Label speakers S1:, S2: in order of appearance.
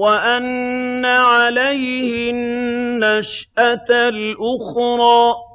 S1: وَأَنَّ عَلَيْهِ النَّشْأَةَ الْأُخْرَىٰ